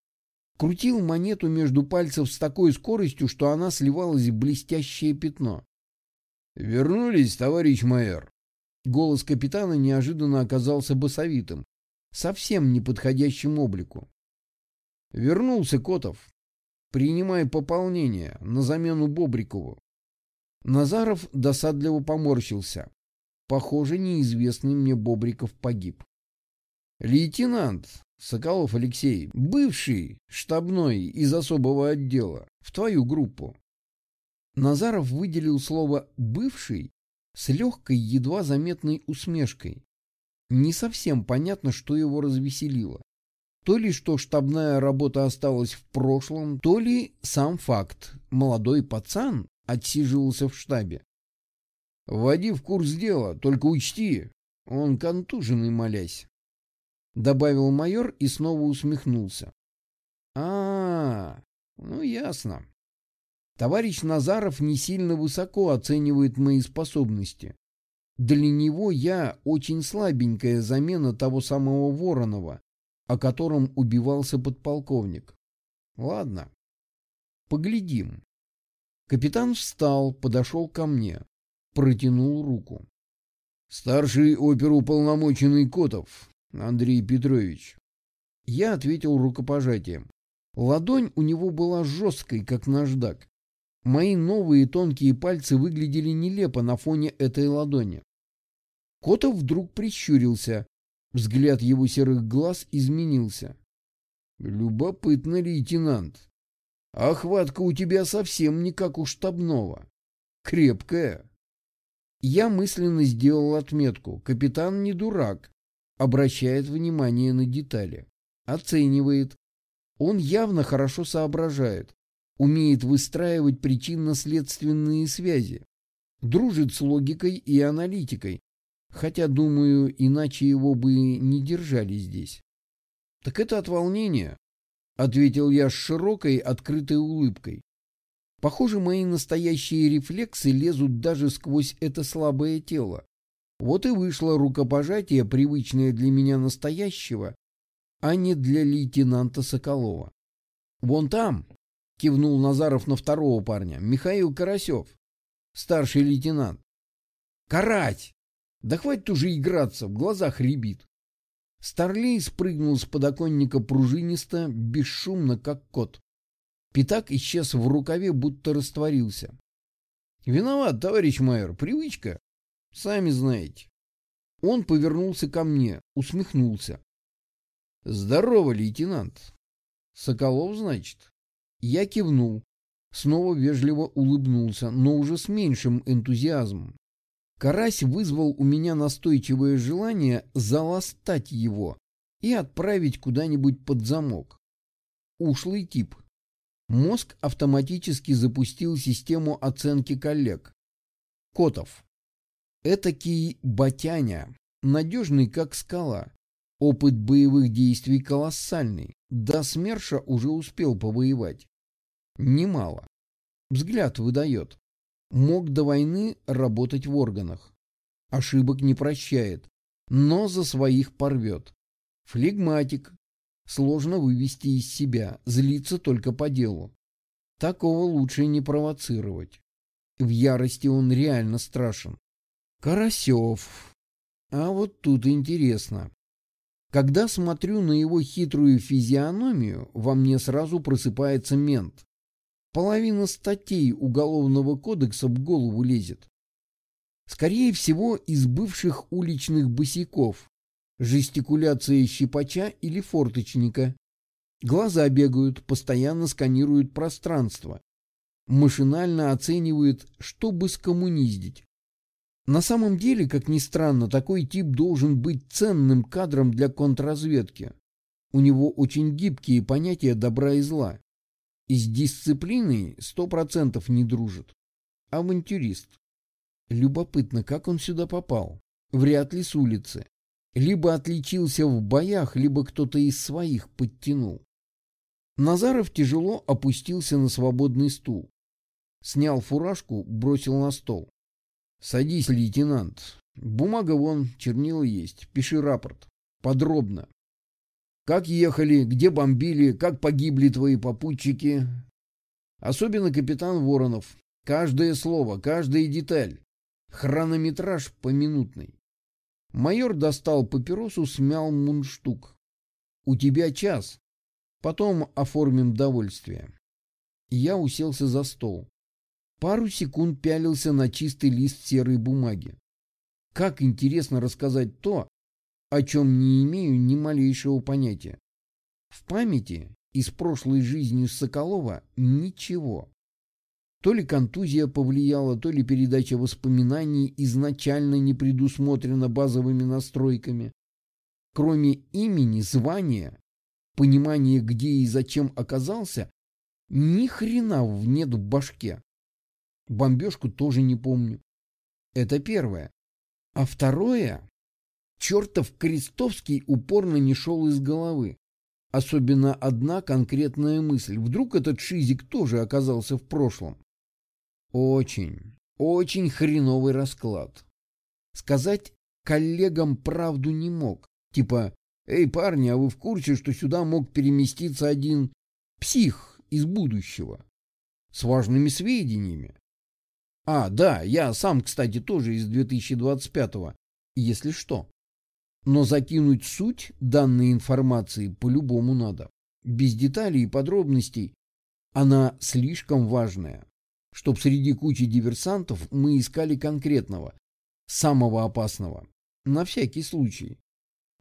Speaker 1: крутил монету между пальцев с такой скоростью, что она сливалась в блестящее пятно. «Вернулись, товарищ майор!» Голос капитана неожиданно оказался басовитым, совсем неподходящим облику. Вернулся Котов. Принимай пополнение на замену Бобрикову. Назаров досадливо поморщился. Похоже, неизвестный мне Бобриков погиб. Лейтенант Соколов Алексей, бывший штабной из особого отдела, в твою группу. Назаров выделил слово «бывший» с легкой, едва заметной усмешкой. Не совсем понятно, что его развеселило. То ли что штабная работа осталась в прошлом, то ли сам факт. Молодой пацан отсиживался в штабе. «Вводи в курс дела, только учти, он контуженный, молясь», — добавил майор и снова усмехнулся. а, -а, -а ну ясно. Товарищ Назаров не сильно высоко оценивает мои способности. Для него я очень слабенькая замена того самого Воронова, о котором убивался подполковник. Ладно, поглядим. Капитан встал, подошел ко мне, протянул руку. Старший оперуполномоченный Котов, Андрей Петрович. Я ответил рукопожатием. Ладонь у него была жесткой, как наждак. Мои новые тонкие пальцы выглядели нелепо на фоне этой ладони. Котов вдруг прищурился. Взгляд его серых глаз изменился. «Любопытно, лейтенант. Охватка у тебя совсем не как у штабного. Крепкая». Я мысленно сделал отметку. Капитан не дурак. Обращает внимание на детали. Оценивает. Он явно хорошо соображает умеет выстраивать причинно-следственные связи, дружит с логикой и аналитикой, хотя, думаю, иначе его бы не держали здесь. «Так это от волнения», — ответил я с широкой, открытой улыбкой. Похоже, мои настоящие рефлексы лезут даже сквозь это слабое тело. Вот и вышло рукопожатие, привычное для меня настоящего, а не для лейтенанта Соколова. Вон там, — кивнул Назаров на второго парня. «Михаил Карасев, старший лейтенант». «Карать! Да хватит уже играться, в глазах рябит». Старлей спрыгнул с подоконника пружинисто, бесшумно, как кот. Пятак исчез в рукаве, будто растворился. «Виноват, товарищ майор, привычка. Сами знаете». Он повернулся ко мне, усмехнулся. «Здорово, лейтенант. Соколов, значит?» Я кивнул, снова вежливо улыбнулся, но уже с меньшим энтузиазмом. Карась вызвал у меня настойчивое желание заластать его и отправить куда-нибудь под замок. Ушлый тип. Мозг автоматически запустил систему оценки коллег. Котов. Этакий батяня, надежный как скала. Опыт боевых действий колоссальный. До СМЕРШа уже успел повоевать. Немало. Взгляд выдает. Мог до войны работать в органах. Ошибок не прощает, но за своих порвет. Флегматик. Сложно вывести из себя, злиться только по делу. Такого лучше не провоцировать. В ярости он реально страшен. Карасев. А вот тут интересно. Когда смотрю на его хитрую физиономию, во мне сразу просыпается мент. Половина статей Уголовного кодекса в голову лезет. Скорее всего, из бывших уличных босиков. Жестикуляция щипача или форточника. Глаза бегают, постоянно сканируют пространство. Машинально оценивают, чтобы скоммуниздить. На самом деле, как ни странно, такой тип должен быть ценным кадром для контрразведки. У него очень гибкие понятия добра и зла. И с дисциплиной сто процентов не дружит. Авантюрист. Любопытно, как он сюда попал. Вряд ли с улицы. Либо отличился в боях, либо кто-то из своих подтянул. Назаров тяжело опустился на свободный стул. Снял фуражку, бросил на стол. «Садись, лейтенант. Бумага вон, чернила есть. Пиши рапорт. Подробно. Как ехали, где бомбили, как погибли твои попутчики. Особенно капитан Воронов. Каждое слово, каждая деталь. Хронометраж поминутный. Майор достал папиросу, смял мундштук. У тебя час. Потом оформим довольствие. Я уселся за стол. Пару секунд пялился на чистый лист серой бумаги. Как интересно рассказать то, о чем не имею ни малейшего понятия. В памяти из прошлой жизни Соколова ничего. То ли контузия повлияла, то ли передача воспоминаний изначально не предусмотрена базовыми настройками. Кроме имени, звания, понимания, где и зачем оказался, ни хрена нет в башке. Бомбежку тоже не помню. Это первое. А второе, чертов Крестовский упорно не шел из головы. Особенно одна конкретная мысль. Вдруг этот шизик тоже оказался в прошлом? Очень, очень хреновый расклад. Сказать коллегам правду не мог. Типа, эй, парни, а вы в курсе, что сюда мог переместиться один псих из будущего? С важными сведениями. А, да, я сам, кстати, тоже из 2025-го, если что. Но закинуть суть данной информации по-любому надо. Без деталей и подробностей она слишком важная. чтоб среди кучи диверсантов мы искали конкретного, самого опасного. На всякий случай.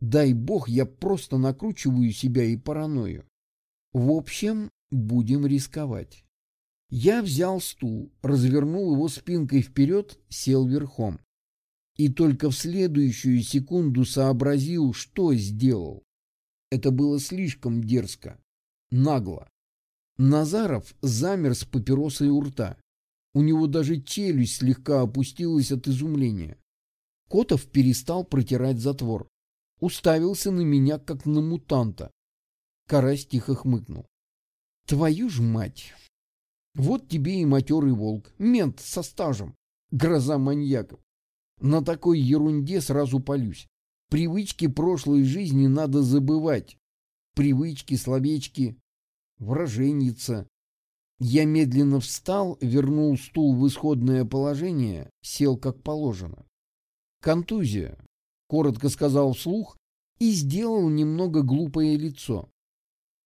Speaker 1: Дай бог, я просто накручиваю себя и паранойю. В общем, будем рисковать. Я взял стул, развернул его спинкой вперед, сел верхом. И только в следующую секунду сообразил, что сделал. Это было слишком дерзко, нагло. Назаров замер с папиросой у рта. У него даже челюсть слегка опустилась от изумления. Котов перестал протирать затвор. Уставился на меня, как на мутанта. Карась тихо хмыкнул. Твою ж мать! Вот тебе и матерый волк, мент со стажем, гроза маньяков. На такой ерунде сразу полюсь. Привычки прошлой жизни надо забывать. Привычки, словечки, враженница. Я медленно встал, вернул стул в исходное положение, сел как положено. Контузия, коротко сказал вслух и сделал немного глупое лицо.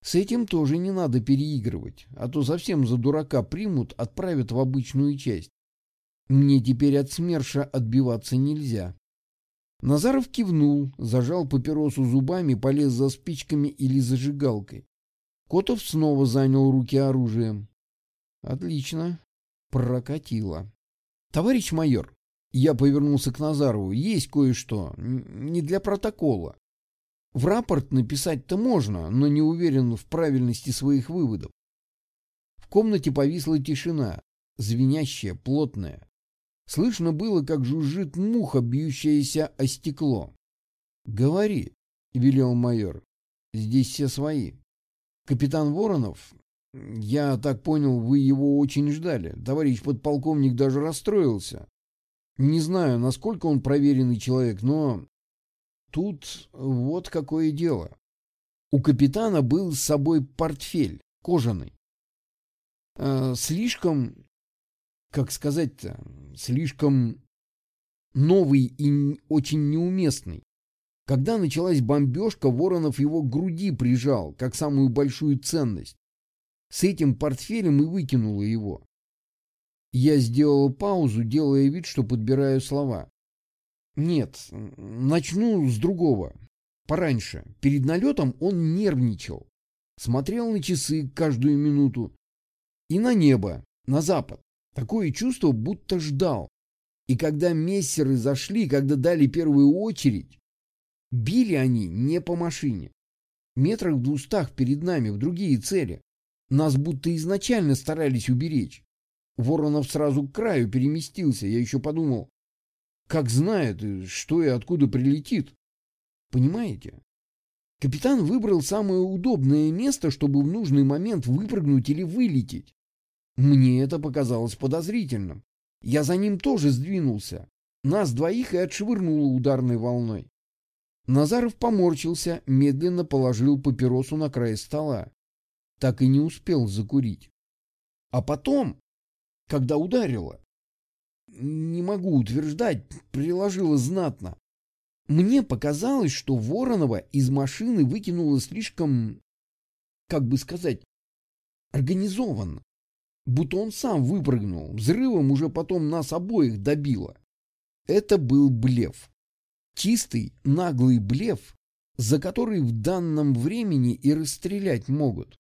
Speaker 1: С этим тоже не надо переигрывать, а то совсем за дурака примут, отправят в обычную часть. Мне теперь от СМЕРШа отбиваться нельзя. Назаров кивнул, зажал папиросу зубами, полез за спичками или зажигалкой. Котов снова занял руки оружием. Отлично. Прокатило. Товарищ майор, я повернулся к Назарову, есть кое-что, не для протокола. В рапорт написать-то можно, но не уверен в правильности своих выводов. В комнате повисла тишина, звенящая, плотная. Слышно было, как жужжит муха, бьющаяся о стекло. «Говори», — велел майор, — «здесь все свои». «Капитан Воронов, я так понял, вы его очень ждали. Товарищ подполковник даже расстроился. Не знаю, насколько он проверенный человек, но Тут вот какое дело. У капитана был с собой портфель кожаный. Э, слишком, как сказать-то, слишком новый и очень неуместный. Когда началась бомбежка, Воронов его к груди прижал, как самую большую ценность. С этим портфелем и выкинула его. Я сделал паузу, делая вид, что подбираю слова. Нет, начну с другого. Пораньше. Перед налетом он нервничал. Смотрел на часы каждую минуту. И на небо, на запад. Такое чувство, будто ждал. И когда мессеры зашли, когда дали первую очередь, били они не по машине. Метрах в двустах перед нами, в другие цели. Нас будто изначально старались уберечь. Воронов сразу к краю переместился. Я еще подумал, как знает, что и откуда прилетит. Понимаете? Капитан выбрал самое удобное место, чтобы в нужный момент выпрыгнуть или вылететь. Мне это показалось подозрительным. Я за ним тоже сдвинулся. Нас двоих и отшвырнуло ударной волной. Назаров поморщился, медленно положил папиросу на край стола. Так и не успел закурить. А потом, когда ударило, не могу утверждать, приложила знатно. Мне показалось, что Воронова из машины выкинула слишком, как бы сказать, организованно. Будто он сам выпрыгнул, взрывом уже потом нас обоих добило. Это был блеф. Чистый, наглый блеф, за который в данном времени и расстрелять могут.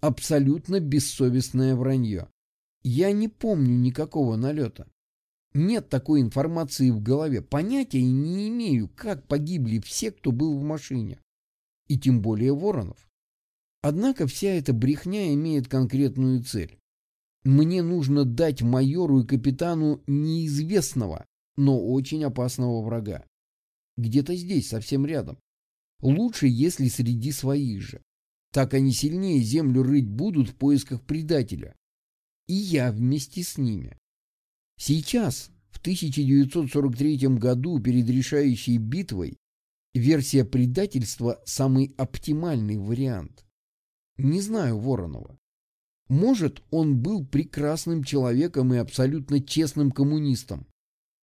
Speaker 1: Абсолютно бессовестное вранье. Я не помню никакого налета. Нет такой информации в голове. Понятия не имею, как погибли все, кто был в машине. И тем более Воронов. Однако вся эта брехня имеет конкретную цель. Мне нужно дать майору и капитану неизвестного, но очень опасного врага. Где-то здесь, совсем рядом. Лучше, если среди своих же. Так они сильнее землю рыть будут в поисках предателя. И я вместе с ними. Сейчас, в 1943 году, перед решающей битвой, версия предательства – самый оптимальный вариант. Не знаю Воронова. Может, он был прекрасным человеком и абсолютно честным коммунистом.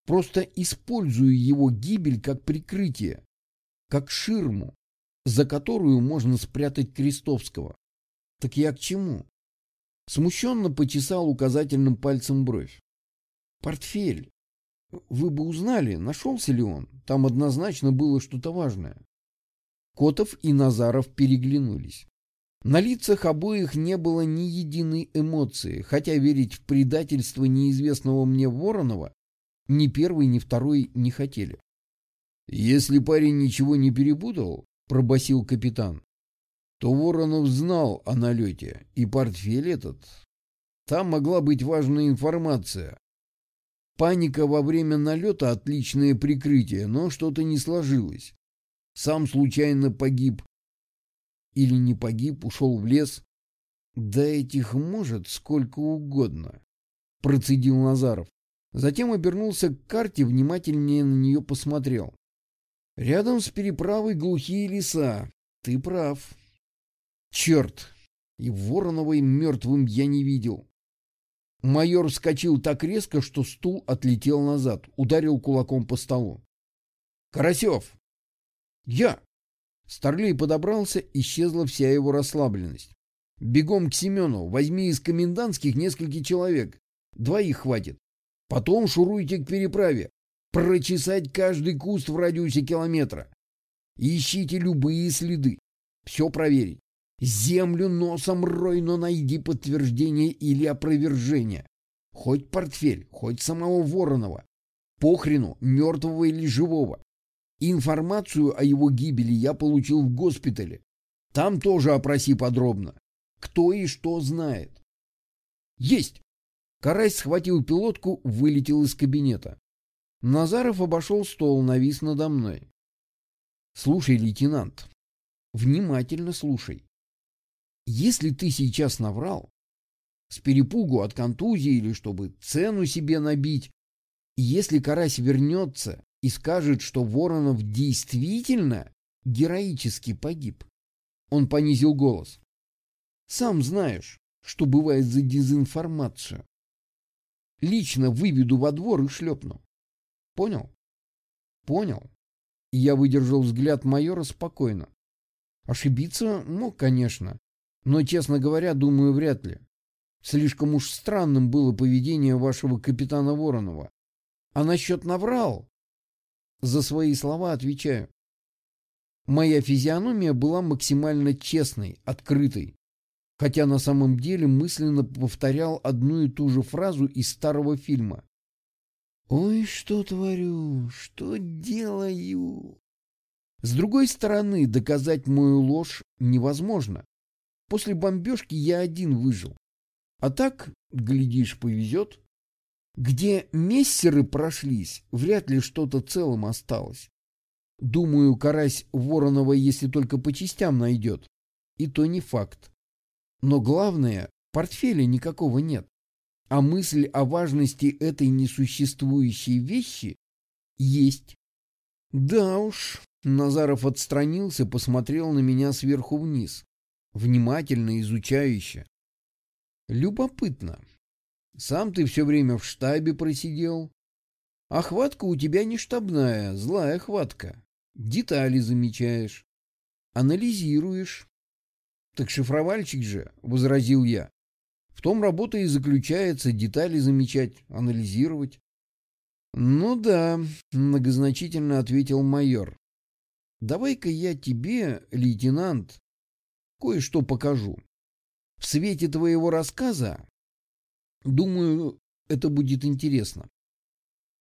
Speaker 1: Просто использую его гибель как прикрытие, как ширму, за которую можно спрятать Крестовского. Так я к чему? Смущенно почесал указательным пальцем бровь. Портфель. Вы бы узнали, нашелся ли он. Там однозначно было что-то важное. Котов и Назаров переглянулись. На лицах обоих не было ни единой эмоции, хотя верить в предательство неизвестного мне Воронова ни первый, ни второй не хотели. «Если парень ничего не перепутал», — пробасил капитан, — то Воронов знал о налете, и портфель этот. Там могла быть важная информация. Паника во время налета — отличное прикрытие, но что-то не сложилось. Сам случайно погиб. Или не погиб, ушел в лес. Да этих может сколько угодно, — процедил Назаров. Затем обернулся к карте, внимательнее на нее посмотрел. Рядом с переправой глухие леса. Ты прав. Черт! И Вороновой мертвым я не видел. Майор вскочил так резко, что стул отлетел назад, ударил кулаком по столу. «Карасев!» «Я!» Старлей подобрался, исчезла вся его расслабленность. «Бегом к Семену, возьми из комендантских несколько человек. Двоих хватит. Потом шуруйте к переправе. Прочесать каждый куст в радиусе километра. Ищите любые следы. Все проверить. Землю носом рой, но найди подтверждение или опровержение. Хоть портфель, хоть самого Воронова. Похрену, мертвого или живого. Информацию о его гибели я получил в госпитале. Там тоже опроси подробно. Кто и что знает. Есть! Карась схватил пилотку, вылетел из кабинета. Назаров обошел стол, навис надо мной. Слушай, лейтенант, внимательно слушай. Если ты сейчас наврал, с перепугу от контузии или чтобы цену себе набить, если Карась вернется и скажет, что Воронов действительно героически погиб, он понизил голос. Сам знаешь, что бывает за дезинформацию. Лично выведу во двор и шлепну. Понял? Понял. Я выдержал взгляд майора спокойно. Ошибиться мог, конечно, но, честно говоря, думаю, вряд ли. Слишком уж странным было поведение вашего капитана Воронова. А насчет наврал? За свои слова отвечаю. Моя физиономия была максимально честной, открытой хотя на самом деле мысленно повторял одну и ту же фразу из старого фильма. «Ой, что творю, что делаю?» С другой стороны, доказать мою ложь невозможно. После бомбежки я один выжил. А так, глядишь, повезет. Где мессеры прошлись, вряд ли что-то целым осталось. Думаю, карась Воронова, если только по частям найдет. И то не факт. Но главное, портфеля никакого нет. А мысль о важности этой несуществующей вещи есть. Да уж, Назаров отстранился, посмотрел на меня сверху вниз, внимательно, изучающе. Любопытно. Сам ты все время в штабе просидел. А хватка у тебя не штабная, злая хватка. Детали замечаешь, анализируешь, так шифровальщик же, — возразил я. В том работа и заключается детали замечать, анализировать. Ну да, многозначительно ответил майор. Давай-ка я тебе, лейтенант, кое-что покажу. В свете твоего рассказа, думаю, это будет интересно.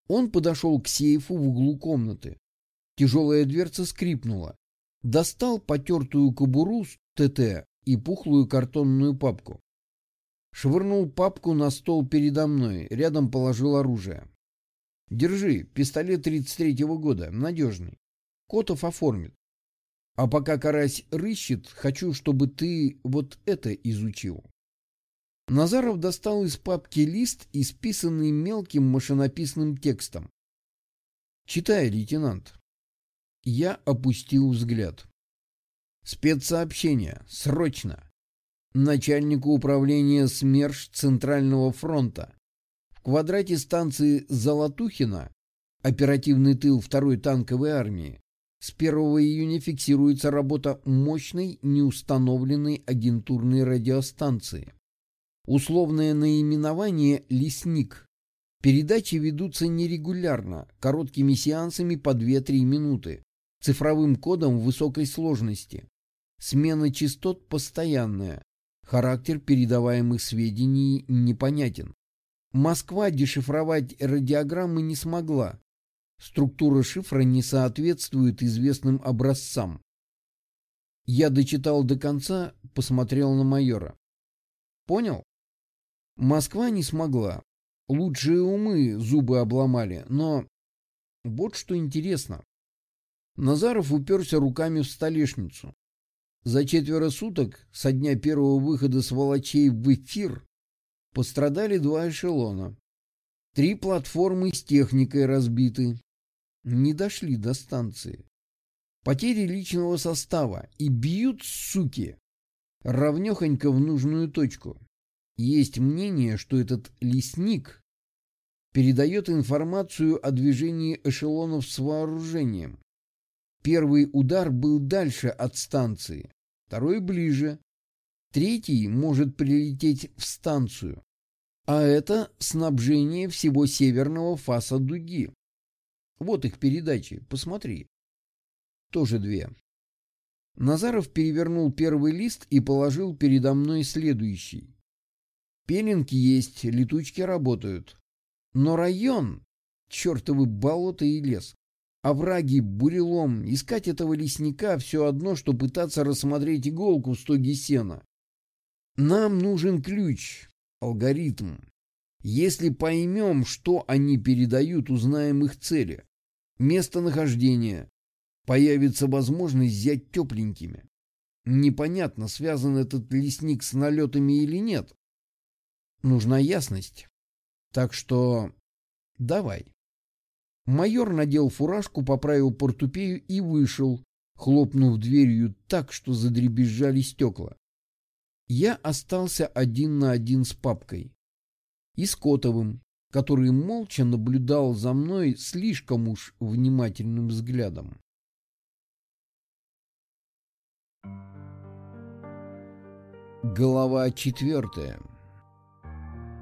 Speaker 1: Он подошел к сейфу в углу комнаты. Тяжелая дверца скрипнула. Достал потертую кобуру с ТТ и пухлую картонную папку. Швырнул папку на стол передо мной, рядом положил оружие. Держи, пистолет 33-го года, надежный. Котов оформит. А пока карась рыщет, хочу, чтобы ты вот это изучил. Назаров достал из папки лист, исписанный мелким машинописным текстом. Читай, лейтенант. Я опустил взгляд. Спецсообщение. Срочно. Начальнику управления СМЕРШ Центрального фронта. В квадрате станции Золотухина, оперативный тыл второй танковой армии, с 1 июня фиксируется работа мощной неустановленной агентурной радиостанции. Условное наименование «Лесник». Передачи ведутся нерегулярно, короткими сеансами по 2-3 минуты, цифровым кодом высокой сложности. Смена частот постоянная, характер передаваемых сведений непонятен. Москва дешифровать радиограммы не смогла. Структура шифра не соответствует известным образцам. Я дочитал до конца, посмотрел на майора. Понял? Москва не смогла. Лучшие умы зубы обломали, но... Вот что интересно. Назаров уперся руками в столешницу. За четверо суток, со дня первого выхода сволочей в эфир, пострадали два эшелона. Три платформы с техникой разбиты. Не дошли до станции. Потери личного состава. И бьют, суки, равнехонько в нужную точку. Есть мнение, что этот лесник передает информацию о движении эшелонов с вооружением. Первый удар был дальше от станции, второй ближе. Третий может прилететь в станцию. А это снабжение всего северного фаса дуги. Вот их передачи, посмотри. Тоже две. Назаров перевернул первый лист и положил передо мной следующий. Пеленки есть, летучки работают. Но район, чертовы болото и лес, овраги, бурелом, искать этого лесника все одно, что пытаться рассмотреть иголку в стоге сена. Нам нужен ключ, алгоритм. Если поймем, что они передают, узнаем их цели. Местонахождение. Появится возможность взять тепленькими. Непонятно, связан этот лесник с налетами или нет. Нужна ясность. Так что давай. Майор надел фуражку, поправил портупею и вышел, хлопнув дверью так, что задребезжали стекла. Я остался один на один с папкой. И с Котовым, который молча наблюдал за мной слишком уж внимательным взглядом. Глава четвертая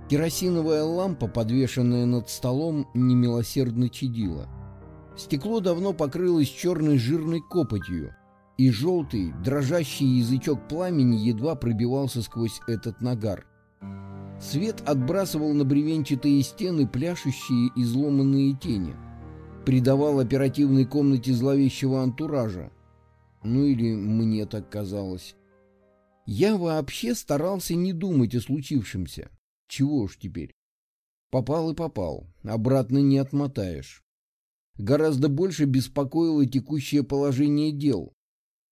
Speaker 1: Керосиновая лампа, подвешенная над столом, немилосердно чадила. Стекло давно покрылось черной жирной копотью, и желтый, дрожащий язычок пламени едва пробивался сквозь этот нагар. Свет отбрасывал на бревенчатые стены пляшущие изломанные тени. Придавал оперативной комнате зловещего антуража. Ну или мне так казалось. Я вообще старался не думать о случившемся. Чего уж теперь. Попал и попал, обратно не отмотаешь. Гораздо больше беспокоило текущее положение дел.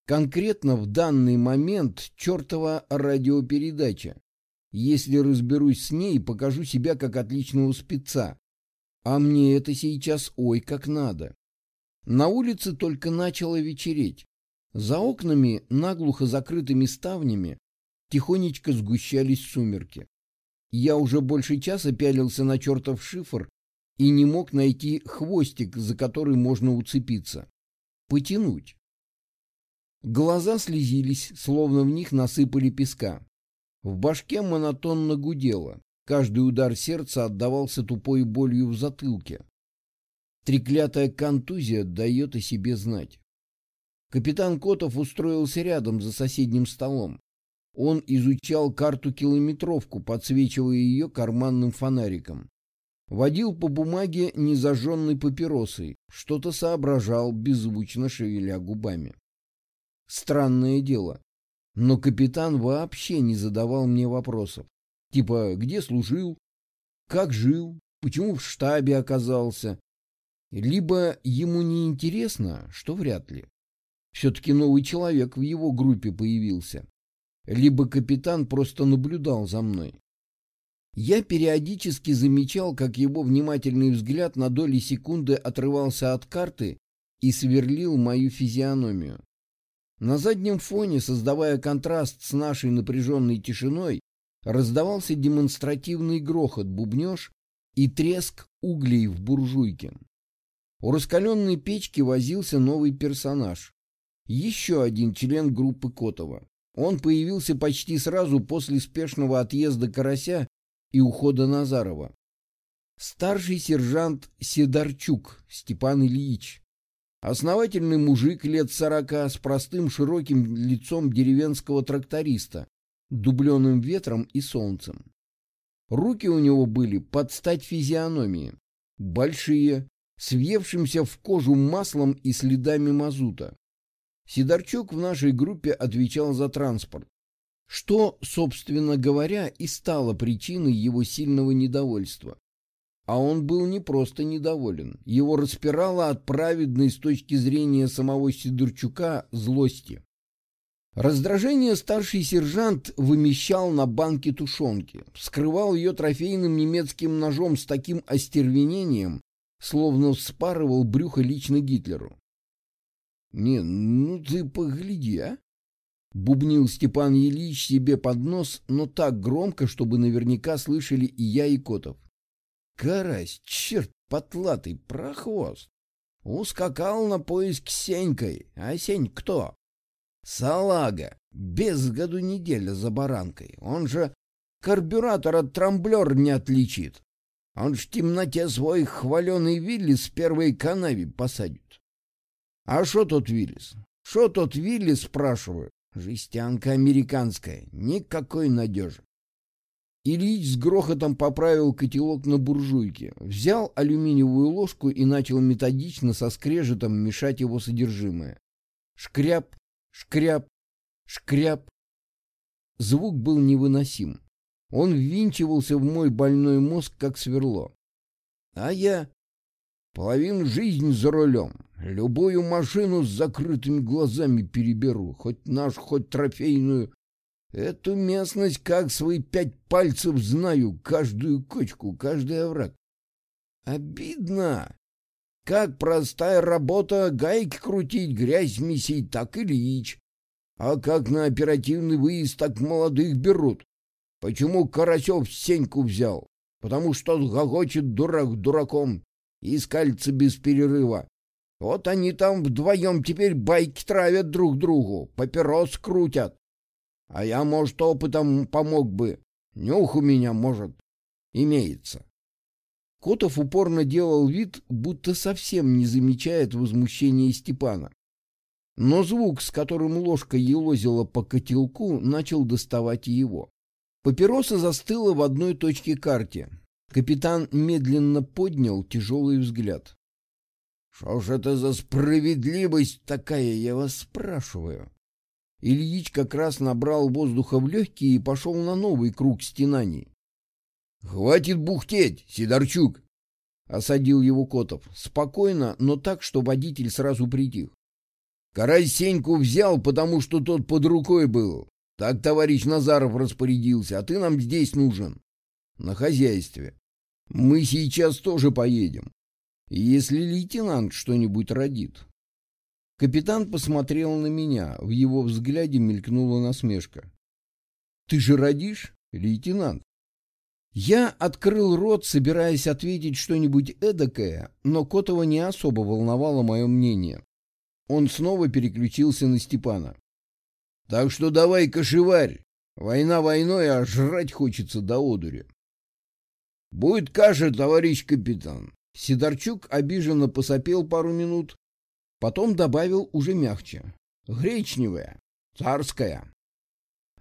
Speaker 1: Конкретно в данный момент чертова радиопередача. Если разберусь с ней, покажу себя как отличного спеца. А мне это сейчас ой как надо. На улице только начало вечереть. За окнами, наглухо закрытыми ставнями, тихонечко сгущались сумерки. Я уже больше часа пялился на чертов шифр и не мог найти хвостик, за который можно уцепиться. Потянуть. Глаза слезились, словно в них насыпали песка. В башке монотонно гудело. Каждый удар сердца отдавался тупой болью в затылке. Треклятая контузия дает о себе знать. Капитан Котов устроился рядом за соседним столом. Он изучал карту-километровку, подсвечивая ее карманным фонариком. Водил по бумаге незажженной папиросой, что-то соображал, беззвучно шевеля губами. Странное дело, но капитан вообще не задавал мне вопросов. Типа, где служил, как жил, почему в штабе оказался. Либо ему не интересно, что вряд ли. Все-таки новый человек в его группе появился либо капитан просто наблюдал за мной. Я периодически замечал, как его внимательный взгляд на доли секунды отрывался от карты и сверлил мою физиономию. На заднем фоне, создавая контраст с нашей напряженной тишиной, раздавался демонстративный грохот, бубнеж и треск углей в буржуйке. У раскаленной печки возился новый персонаж. Еще один член группы Котова. Он появился почти сразу после спешного отъезда Карася и ухода Назарова. Старший сержант Сидорчук Степан Ильич. Основательный мужик лет сорока с простым широким лицом деревенского тракториста, дубленым ветром и солнцем. Руки у него были под стать физиономии, большие, с в кожу маслом и следами мазута. Сидорчук в нашей группе отвечал за транспорт, что, собственно говоря, и стало причиной его сильного недовольства. А он был не просто недоволен, его распирало от праведной с точки зрения самого Сидорчука злости. Раздражение старший сержант вымещал на банке тушенки, вскрывал ее трофейным немецким ножом с таким остервенением, словно вспарывал брюхо лично Гитлеру. «Не, ну ты погляди, а!» Бубнил Степан Ильич себе под нос, но так громко, чтобы наверняка слышали и я, и Котов. «Карась, черт потлатый, прохвост! Ускакал на поиск Сенькой, а Сень кто?» «Салага, без году неделя за баранкой, он же карбюратор от трамблер не отличит. Он ж в темноте свой хваленый Виллис первой канаве посадит. А что тот Виллис? Что тот Виллис, спрашиваю? Жестянка американская, никакой надежи. Ильич с грохотом поправил котелок на буржуйке, взял алюминиевую ложку и начал методично со скрежетом мешать его содержимое. Шкряп, шкряп, шкряп. Звук был невыносим. Он ввинчивался в мой больной мозг, как сверло. А я половину жизни за рулем. Любую машину с закрытыми глазами переберу, хоть наш, хоть трофейную. Эту местность как свои пять пальцев знаю, каждую кочку, каждый овраг. Обидно. Как простая работа гайки крутить, грязь месить, так и лич. А как на оперативный выезд так молодых берут? Почему Карасев Сеньку взял? Потому что гогочет дурак дураком и скальца без перерыва. Вот они там вдвоем теперь байки травят друг другу, папирос крутят. А я, может, опытом помог бы. Нюх у меня, может, имеется. Котов упорно делал вид, будто совсем не замечает возмущения Степана. Но звук, с которым ложка елозила по котелку, начал доставать его. Папироса застыла в одной точке карте. Капитан медленно поднял тяжелый взгляд. «Что ж это за справедливость такая, я вас спрашиваю?» Ильич как раз набрал воздуха в легкие и пошел на новый круг стенаний. «Хватит бухтеть, Сидорчук!» — осадил его Котов. Спокойно, но так, что водитель сразу притих. «Карась Сеньку взял, потому что тот под рукой был. Так товарищ Назаров распорядился, а ты нам здесь нужен. На хозяйстве. Мы сейчас тоже поедем. Если лейтенант что-нибудь родит. Капитан посмотрел на меня. В его взгляде мелькнула насмешка. Ты же родишь, лейтенант? Я открыл рот, собираясь ответить что-нибудь эдакое, но Котова не особо волновало мое мнение. Он снова переключился на Степана. Так что давай кошеварь. Война войной, а жрать хочется до одури. Будет каша, товарищ капитан. Сидорчук обиженно посопел пару минут, потом добавил уже мягче. Гречневая, царская.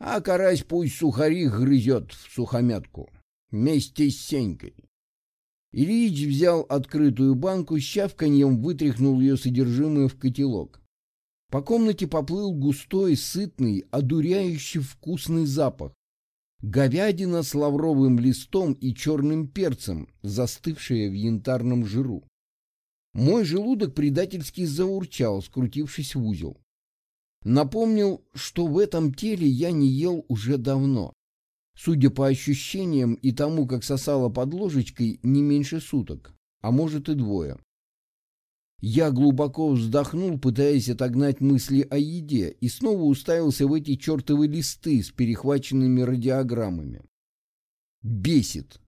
Speaker 1: А карась пусть сухари грызет в сухомятку вместе с Сенькой. Ильич взял открытую банку, с щавканьем вытряхнул ее содержимое в котелок. По комнате поплыл густой, сытный, одуряющий вкусный запах. Говядина с лавровым листом и черным перцем, застывшая в янтарном жиру. Мой желудок предательски заурчал, скрутившись в узел. Напомнил, что в этом теле я не ел уже давно. Судя по ощущениям и тому, как сосало под ложечкой, не меньше суток, а может и двое. Я глубоко вздохнул, пытаясь отогнать мысли о еде, и снова уставился в эти чертовы листы с перехваченными радиограммами. Бесит.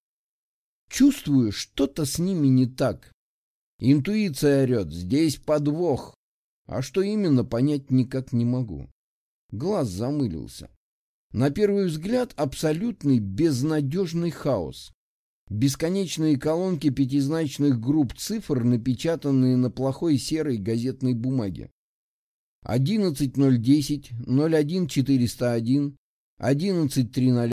Speaker 1: Чувствую, что-то с ними не так. Интуиция орет, здесь подвох. А что именно, понять никак не могу. Глаз замылился. На первый взгляд абсолютный безнадежный хаос. Бесконечные колонки пятизначных групп цифр, напечатанные на плохой серой газетной бумаге. 11010, 01401, 11300,